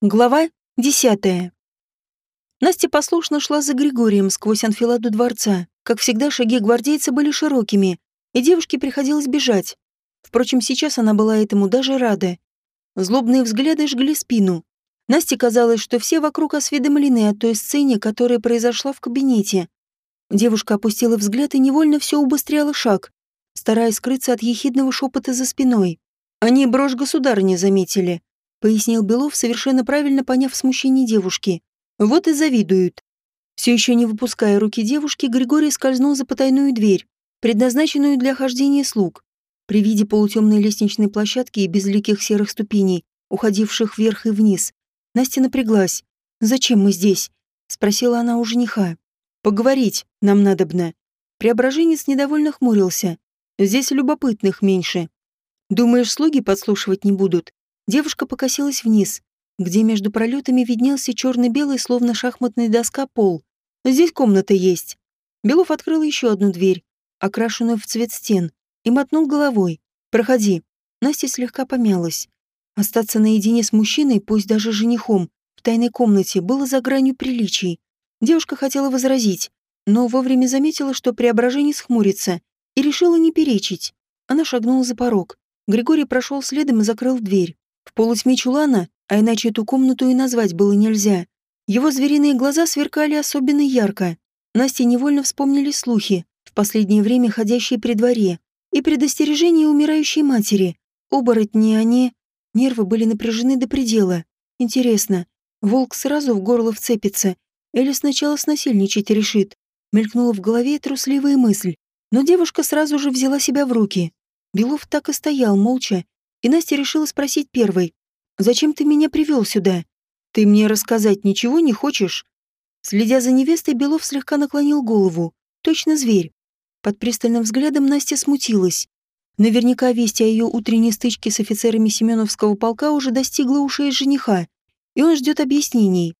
Глава десятая. Настя послушно шла за Григорием сквозь анфиладу дворца. Как всегда, шаги гвардейца были широкими, и девушке приходилось бежать. Впрочем, сейчас она была этому даже рада. Злобные взгляды жгли спину. Насте казалось, что все вокруг осведомлены о той сцене, которая произошла в кабинете. Девушка опустила взгляд и невольно все убыстряла шаг, стараясь скрыться от ехидного шепота за спиной. Они брошь государыни заметили пояснил Белов, совершенно правильно поняв смущение девушки. Вот и завидуют. Все еще не выпуская руки девушки, Григорий скользнул за потайную дверь, предназначенную для хождения слуг. При виде полутемной лестничной площадки и безликих серых ступеней, уходивших вверх и вниз, Настя напряглась. «Зачем мы здесь?» — спросила она у жениха. «Поговорить нам надобно». Преображенец недовольно хмурился. «Здесь любопытных меньше. Думаешь, слуги подслушивать не будут?» Девушка покосилась вниз, где между пролетами виднелся черно-белый, словно шахматная доска, пол. Здесь комната есть. Белов открыл еще одну дверь, окрашенную в цвет стен, и мотнул головой. «Проходи». Настя слегка помялась. Остаться наедине с мужчиной, пусть даже женихом, в тайной комнате было за гранью приличий. Девушка хотела возразить, но вовремя заметила, что преображение схмурится, и решила не перечить. Она шагнула за порог. Григорий прошел следом и закрыл дверь. В полутьме чулана, а иначе эту комнату и назвать было нельзя, его звериные глаза сверкали особенно ярко. Насте невольно вспомнили слухи, в последнее время ходящие при дворе, и предостережения умирающей матери. Оборотни они... Нервы были напряжены до предела. Интересно, волк сразу в горло вцепится или сначала снасильничать решит? Мелькнула в голове трусливая мысль. Но девушка сразу же взяла себя в руки. Белов так и стоял молча, и Настя решила спросить первой. «Зачем ты меня привел сюда? Ты мне рассказать ничего не хочешь?» Следя за невестой, Белов слегка наклонил голову. Точно зверь. Под пристальным взглядом Настя смутилась. Наверняка весть о ее утренней стычке с офицерами Семеновского полка уже достигла ушей жениха, и он ждет объяснений.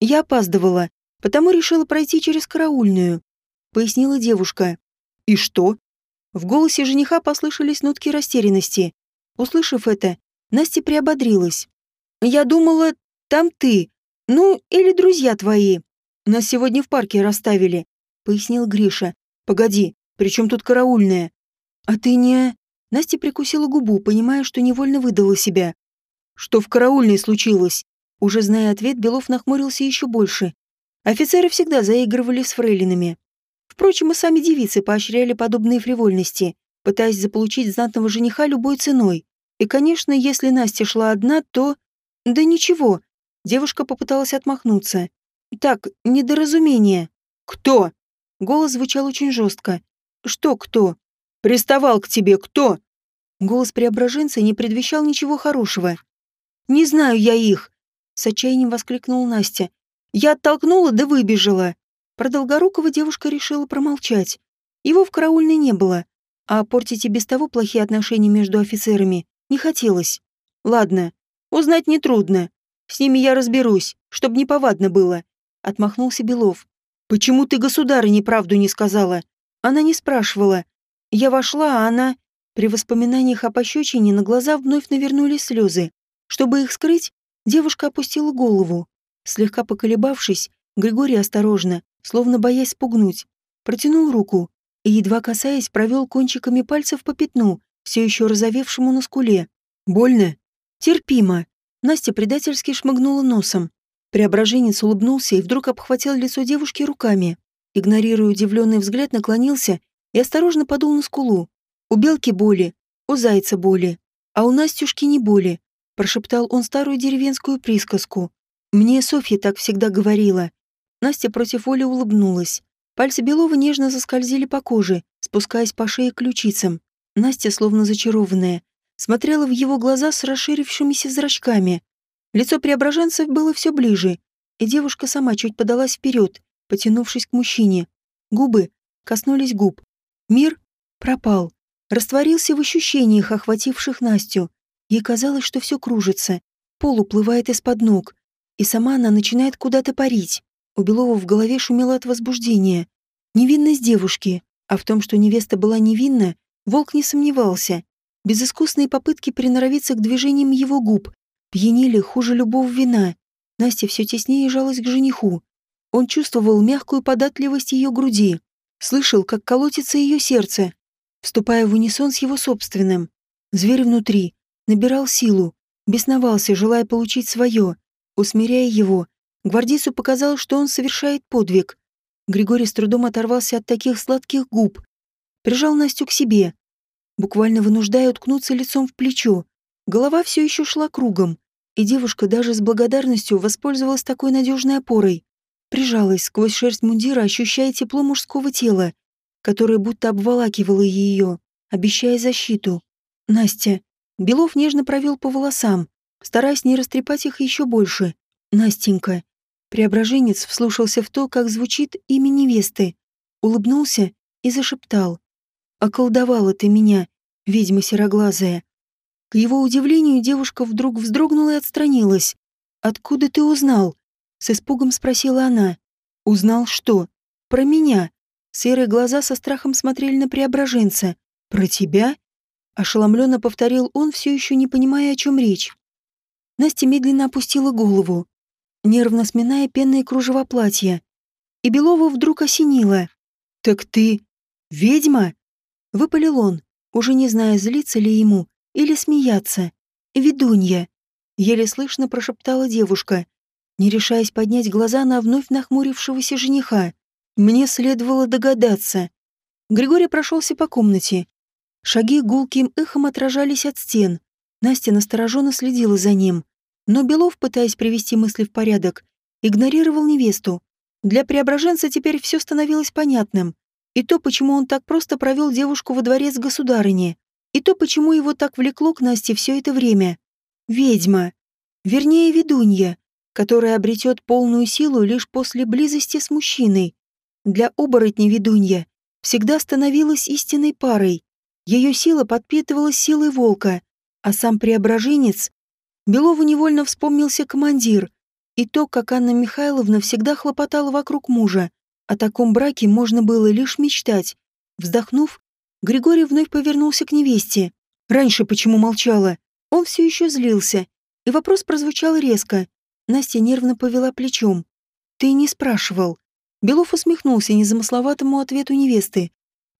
«Я опаздывала, потому решила пройти через караульную», — пояснила девушка. «И что?» В голосе жениха послышались нотки растерянности. Услышав это, Настя приободрилась. «Я думала, там ты. Ну, или друзья твои. Нас сегодня в парке расставили», — пояснил Гриша. «Погоди, при чем тут караульная?» «А ты не...» Настя прикусила губу, понимая, что невольно выдала себя. «Что в караульной случилось?» Уже зная ответ, Белов нахмурился еще больше. Офицеры всегда заигрывали с фрейлинами. Впрочем, и сами девицы поощряли подобные фривольности пытаясь заполучить знатного жениха любой ценой. И, конечно, если Настя шла одна, то... Да ничего. Девушка попыталась отмахнуться. Так, недоразумение. Кто? Голос звучал очень жестко. Что кто? Приставал к тебе кто? Голос преображенца не предвещал ничего хорошего. Не знаю я их. С отчаянием воскликнула Настя. Я оттолкнула да выбежала. Про Долгорукова девушка решила промолчать. Его в караульной не было а портить и без того плохие отношения между офицерами не хотелось. Ладно, узнать нетрудно. С ними я разберусь, чтобы не повадно было. Отмахнулся Белов. Почему ты государыне правду не сказала? Она не спрашивала. Я вошла, а она... При воспоминаниях о пощечине на глаза вновь навернулись слезы. Чтобы их скрыть, девушка опустила голову. Слегка поколебавшись, Григорий осторожно, словно боясь спугнуть, протянул руку и, едва касаясь, провел кончиками пальцев по пятну, все еще разовевшему на скуле. «Больно?» «Терпимо». Настя предательски шмыгнула носом. Преображенец улыбнулся и вдруг обхватил лицо девушки руками. Игнорируя удивленный взгляд, наклонился и осторожно подул на скулу. «У белки боли, у зайца боли, а у Настюшки не боли», прошептал он старую деревенскую присказку. «Мне Софья так всегда говорила». Настя против воли улыбнулась. Пальцы Белова нежно заскользили по коже, спускаясь по шее к ключицам. Настя, словно зачарованная, смотрела в его глаза с расширившимися зрачками. Лицо преображенцев было все ближе, и девушка сама чуть подалась вперед, потянувшись к мужчине. Губы коснулись губ. Мир пропал, растворился в ощущениях, охвативших Настю. Ей казалось, что все кружится, пол уплывает из-под ног, и сама она начинает куда-то парить. У Белова в голове шумело от возбуждения. Невинность девушки, а в том, что невеста была невинна, волк не сомневался. Безыскусные попытки приноровиться к движениям его губ пьянили хуже любого вина. Настя все теснее жалась к жениху. Он чувствовал мягкую податливость ее груди, слышал, как колотится ее сердце, вступая в унисон с его собственным. Зверь внутри набирал силу, бесновался, желая получить свое. Усмиряя его, гвардейцу показалось, что он совершает подвиг. Григорий с трудом оторвался от таких сладких губ, прижал Настю к себе, буквально вынуждая уткнуться лицом в плечо. Голова все еще шла кругом, и девушка даже с благодарностью воспользовалась такой надежной опорой. Прижалась сквозь шерсть мундира, ощущая тепло мужского тела, которое будто обволакивало ее, обещая защиту. Настя. Белов нежно провел по волосам, стараясь не растрепать их еще больше. Настенька. Преображенец вслушался в то, как звучит имя невесты, улыбнулся и зашептал. «Околдовала ты меня, ведьма сероглазая». К его удивлению девушка вдруг вздрогнула и отстранилась. «Откуда ты узнал?» С испугом спросила она. «Узнал что? Про меня?» Серые глаза со страхом смотрели на преображенца. «Про тебя?» Ошеломленно повторил он, все еще не понимая, о чем речь. Настя медленно опустила голову, нервно сминая пенные кружева платья. И Белова вдруг осенила. «Так ты... ведьма?» Выпалил он, уже не зная, злиться ли ему или смеяться. «Ведунья!» Еле слышно прошептала девушка, не решаясь поднять глаза на вновь нахмурившегося жениха. Мне следовало догадаться. Григорий прошелся по комнате. Шаги гулким эхом отражались от стен. Настя настороженно следила за ним. Но Белов, пытаясь привести мысли в порядок, игнорировал невесту. Для преображенца теперь все становилось понятным. И то, почему он так просто провел девушку во дворец государыни. И то, почему его так влекло к Насте все это время. Ведьма. Вернее, ведунья, которая обретет полную силу лишь после близости с мужчиной. Для оборотня ведунья всегда становилась истинной парой. Ее сила подпитывалась силой волка, а сам преображенец Белову невольно вспомнился командир и то, как Анна Михайловна всегда хлопотала вокруг мужа. О таком браке можно было лишь мечтать. Вздохнув, Григорий вновь повернулся к невесте. Раньше почему молчала? Он все еще злился. И вопрос прозвучал резко. Настя нервно повела плечом. «Ты не спрашивал». Белов усмехнулся незамысловатому ответу невесты.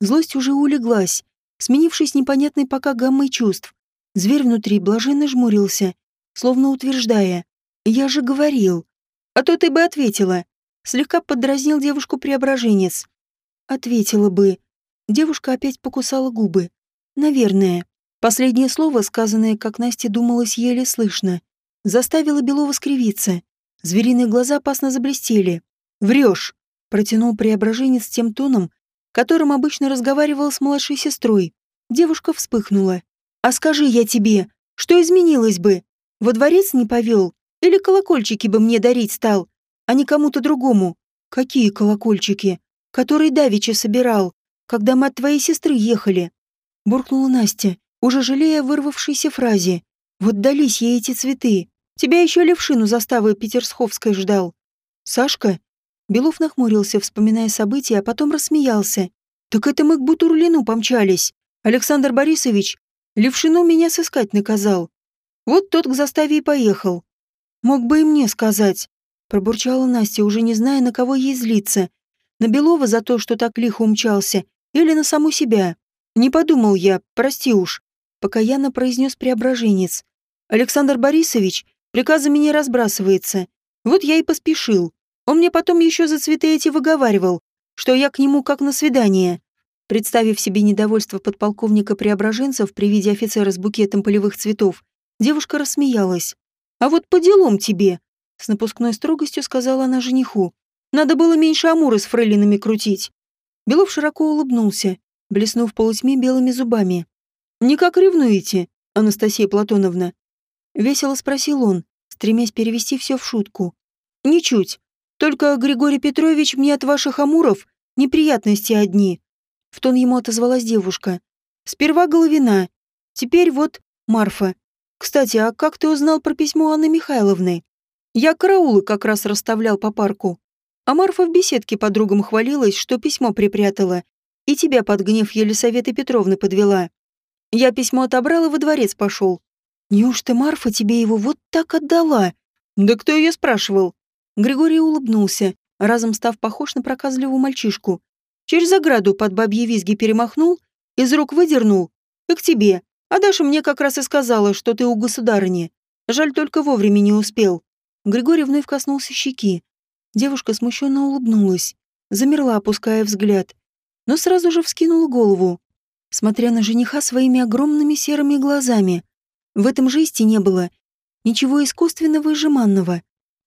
Злость уже улеглась, сменившись непонятной пока гаммой чувств. Зверь внутри блаженно жмурился словно утверждая «Я же говорил». «А то ты бы ответила». Слегка подразнил девушку преображенец. Ответила бы. Девушка опять покусала губы. Наверное. Последнее слово, сказанное, как Настя думалось, еле слышно, заставило Белова скривиться. Звериные глаза опасно заблестели. «Врешь!» — протянул преображенец тем тоном, которым обычно разговаривал с младшей сестрой. Девушка вспыхнула. «А скажи я тебе, что изменилось бы?» Во дворец не повел? Или колокольчики бы мне дарить стал, а не кому-то другому? Какие колокольчики? Которые Давича собирал, когда мы от твоей сестры ехали. Буркнула Настя, уже жалея о вырвавшейся фразе. Вот дались ей эти цветы. Тебя еще левшину заставы Петерсховской ждал. Сашка? Белов нахмурился, вспоминая события, а потом рассмеялся. Так это мы к Бутурлину помчались. Александр Борисович левшину меня сыскать наказал. Вот тот к заставе и поехал. Мог бы и мне сказать. Пробурчала Настя, уже не зная, на кого ей злиться. На Белова за то, что так лихо умчался, или на саму себя. Не подумал я, прости уж. Покаянно произнес преображенец. Александр Борисович приказами не разбрасывается. Вот я и поспешил. Он мне потом еще за цветы эти выговаривал, что я к нему как на свидание. Представив себе недовольство подполковника Преображенцев при виде офицера с букетом полевых цветов, Девушка рассмеялась. «А вот по делам тебе», — с напускной строгостью сказала она жениху. «Надо было меньше амуры с фрейлинами крутить». Белов широко улыбнулся, блеснув полутьме белыми зубами. «Никак ревнуете, Анастасия Платоновна?» Весело спросил он, стремясь перевести все в шутку. «Ничуть. Только, Григорий Петрович, мне от ваших амуров неприятности одни». В тон ему отозвалась девушка. «Сперва Головина, теперь вот Марфа. Кстати, а как ты узнал про письмо Анны Михайловны? Я караулы как раз расставлял по парку. А Марфа в беседке подругам хвалилась, что письмо припрятала, и тебя под гнев Елисаветы Петровны подвела. Я письмо отобрал и во дворец пошел. Неужто Марфа тебе его вот так отдала? Да кто ее спрашивал? Григорий улыбнулся, разом став похож на проказливого мальчишку. Через ограду под бабьи визги перемахнул, из рук выдернул и к тебе. А Даша мне как раз и сказала, что ты у государыни. Жаль, только вовремя не успел. Григорий вновь коснулся щеки. Девушка смущенно улыбнулась, замерла, опуская взгляд, но сразу же вскинула голову, смотря на жениха своими огромными серыми глазами. В этом жесте не было ничего искусственного и жеманного.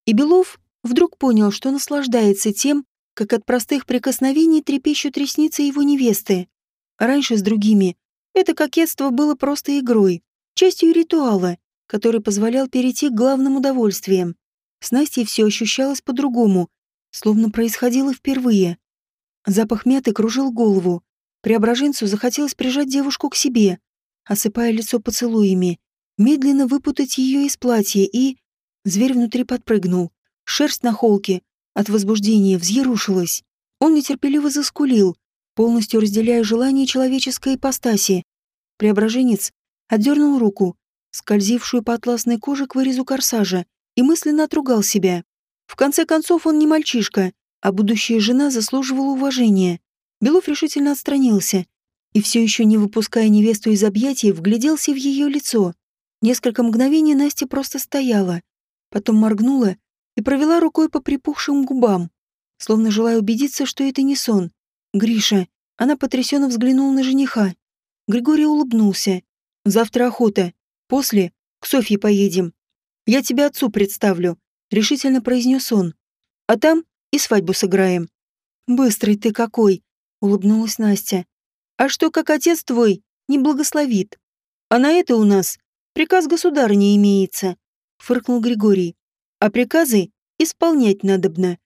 И Белов вдруг понял, что наслаждается тем, как от простых прикосновений трепещут ресницы его невесты. Раньше с другими это кокетство было просто игрой, частью ритуала, который позволял перейти к главным удовольствиям. С Настей все ощущалось по-другому, словно происходило впервые. Запах мяты кружил голову. Преображенцу захотелось прижать девушку к себе, осыпая лицо поцелуями, медленно выпутать ее из платья и... Зверь внутри подпрыгнул. Шерсть на холке от возбуждения взъерушилась. Он нетерпеливо заскулил, полностью разделяя желание человеческой ипостаси. Преображенец отдернул руку, скользившую по атласной коже к вырезу корсажа, и мысленно отругал себя. В конце концов, он не мальчишка, а будущая жена заслуживала уважения. Белов решительно отстранился и, все еще не выпуская невесту из объятий, вгляделся в ее лицо. Несколько мгновений Настя просто стояла, потом моргнула и провела рукой по припухшим губам, словно желая убедиться, что это не сон. «Гриша!» Она потрясенно взглянула на жениха. Григорий улыбнулся. «Завтра охота. После к Софье поедем. Я тебя отцу представлю», — решительно произнес он. «А там и свадьбу сыграем». «Быстрый ты какой!» — улыбнулась Настя. «А что, как отец твой, не благословит? А на это у нас приказ государыни имеется», — фыркнул Григорий. «А приказы исполнять надобно».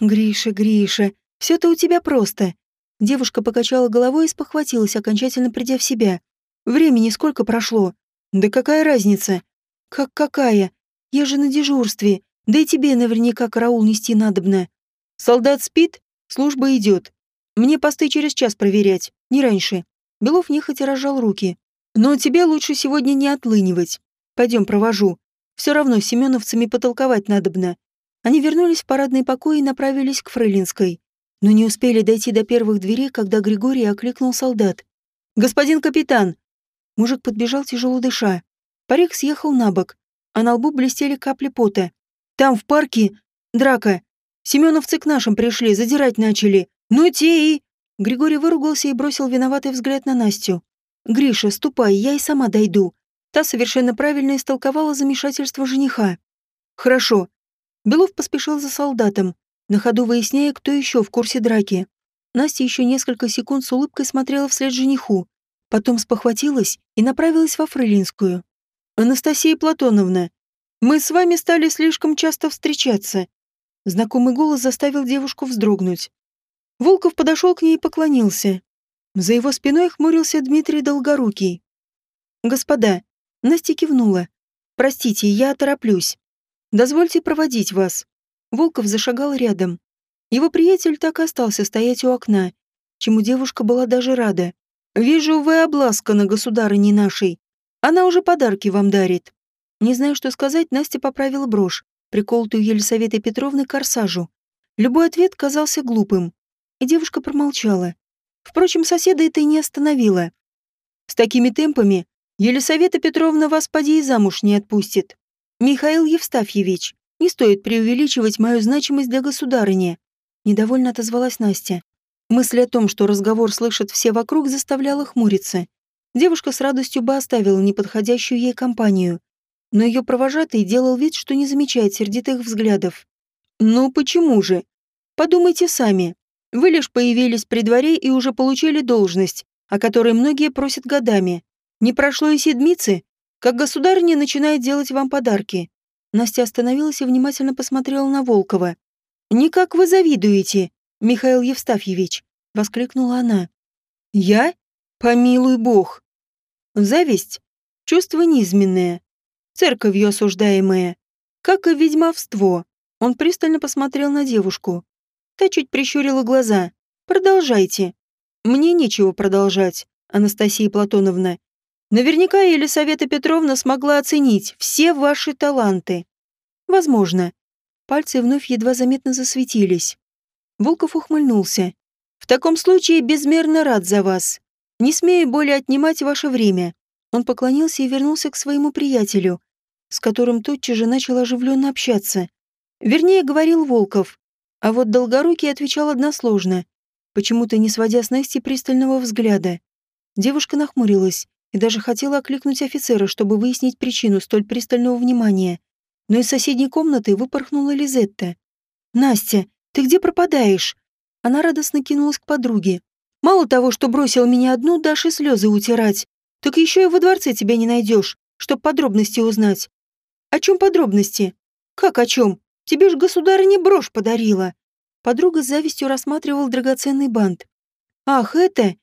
«Гриша, Гриша, все-то у тебя просто. Девушка покачала головой и спохватилась, окончательно придя в себя. Времени сколько прошло? Да какая разница? Как какая? Я же на дежурстве. Да и тебе наверняка караул нести надобно. Солдат спит, служба идет. Мне посты через час проверять, не раньше. Белов нехотя разжал руки. Но тебе лучше сегодня не отлынивать. Пойдем, провожу. Все равно с семеновцами потолковать надобно. Они вернулись в парадный покой и направились к Фрейлинской но не успели дойти до первых дверей, когда Григорий окликнул солдат. «Господин капитан!» Мужик подбежал, тяжело дыша. Парик съехал на бок, а на лбу блестели капли пота. «Там, в парке, драка. Семеновцы к нашим пришли, задирать начали. Ну те и...» Григорий выругался и бросил виноватый взгляд на Настю. «Гриша, ступай, я и сама дойду». Та совершенно правильно истолковала замешательство жениха. «Хорошо». Белов поспешил за солдатом, на ходу выясняя, кто еще в курсе драки. Настя еще несколько секунд с улыбкой смотрела вслед жениху, потом спохватилась и направилась во Фрылинскую. «Анастасия Платоновна, мы с вами стали слишком часто встречаться». Знакомый голос заставил девушку вздрогнуть. Волков подошел к ней и поклонился. За его спиной хмурился Дмитрий Долгорукий. «Господа», — Настя кивнула. «Простите, я тороплюсь. Дозвольте проводить вас». Волков зашагал рядом. Его приятель так и остался стоять у окна, чему девушка была даже рада. «Вижу, вы обласканы государыней нашей. Она уже подарки вам дарит». Не зная, что сказать, Настя поправила брошь, приколотую Елисаветой Петровной к корсажу. Любой ответ казался глупым, и девушка промолчала. Впрочем, соседа это и не остановило. «С такими темпами Елисавета Петровна вас поди и замуж не отпустит. Михаил Евстафьевич, не стоит преувеличивать мою значимость для государыни. Недовольно отозвалась Настя. Мысль о том, что разговор слышат все вокруг, заставляла хмуриться. Девушка с радостью бы оставила неподходящую ей компанию. Но ее провожатый делал вид, что не замечает сердитых взглядов. «Ну почему же? Подумайте сами. Вы лишь появились при дворе и уже получили должность, о которой многие просят годами. Не прошло и седмицы, как государыня начинает делать вам подарки. Настя остановилась и внимательно посмотрела на Волкова. «Никак вы завидуете, Михаил Евстафьевич!» — воскликнула она. «Я? Помилуй бог!» «Зависть — чувство низменное, церковью осуждаемое, как и ведьмовство». Он пристально посмотрел на девушку. Та чуть прищурила глаза. «Продолжайте». «Мне нечего продолжать, Анастасия Платоновна. Наверняка Елисавета Петровна смогла оценить все ваши таланты. Возможно. Пальцы вновь едва заметно засветились. Волков ухмыльнулся. В таком случае безмерно рад за вас. Не смею более отнимать ваше время. Он поклонился и вернулся к своему приятелю, с которым тотчас же начал оживленно общаться. Вернее, говорил Волков. А вот Долгорукий отвечал односложно, почему-то не сводя с Насти пристального взгляда. Девушка нахмурилась и даже хотела окликнуть офицера, чтобы выяснить причину столь пристального внимания. Но из соседней комнаты выпорхнула Лизетта. «Настя, ты где пропадаешь?» Она радостно кинулась к подруге. «Мало того, что бросил меня одну, дашь и слезы утирать, так еще и во дворце тебя не найдешь, чтоб подробности узнать». «О чем подробности?» «Как о чем? Тебе ж государыня брошь подарила». Подруга с завистью рассматривала драгоценный бант. «Ах, это...»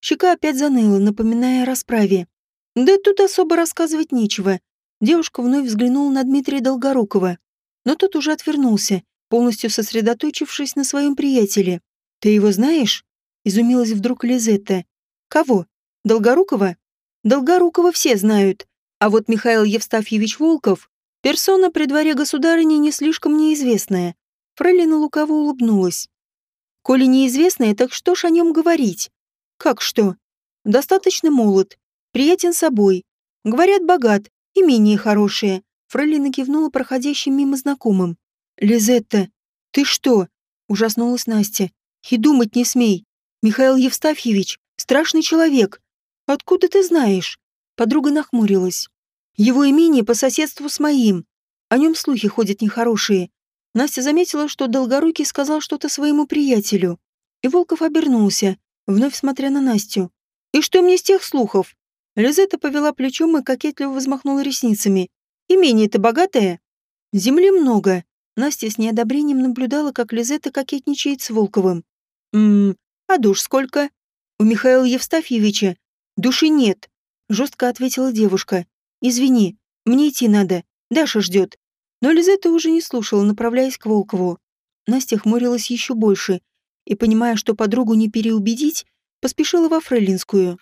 Щека опять заныла, напоминая о расправе. «Да тут особо рассказывать нечего». Девушка вновь взглянула на Дмитрия Долгорукова. Но тот уже отвернулся, полностью сосредоточившись на своем приятеле. «Ты его знаешь?» — изумилась вдруг Лизетта. «Кого? Долгорукова?» «Долгорукова все знают. А вот Михаил Евстафьевич Волков — персона при дворе государыни не слишком неизвестная. Фрейлина лукаво улыбнулась. «Коли неизвестная, так что ж о нем говорить?» «Как что?» «Достаточно молод, приятен собой. Говорят, богат, имение хорошее». Фрейлина кивнула проходящим мимо знакомым. «Лизетта, ты что?» — ужаснулась Настя. «И думать не смей. Михаил Евстафьевич — страшный человек. Откуда ты знаешь?» Подруга нахмурилась. «Его имение по соседству с моим. О нем слухи ходят нехорошие. Настя заметила, что Долгорукий сказал что-то своему приятелю. И Волков обернулся, вновь смотря на Настю. «И что мне с тех слухов?» Лизетта повела плечом и кокетливо взмахнула ресницами. «Имение-то богатое?» «Земли много». Настя с неодобрением наблюдала, как Лизетта кокетничает с Волковым. «Ммм, а душ сколько?» «У Михаила Евстафьевича души нет», — жестко ответила девушка. «Извини, мне идти надо. Даша ждет». Но Лизетта уже не слушала, направляясь к Волкову. Настя хмурилась еще больше и, понимая, что подругу не переубедить, поспешила во Фрейлинскую.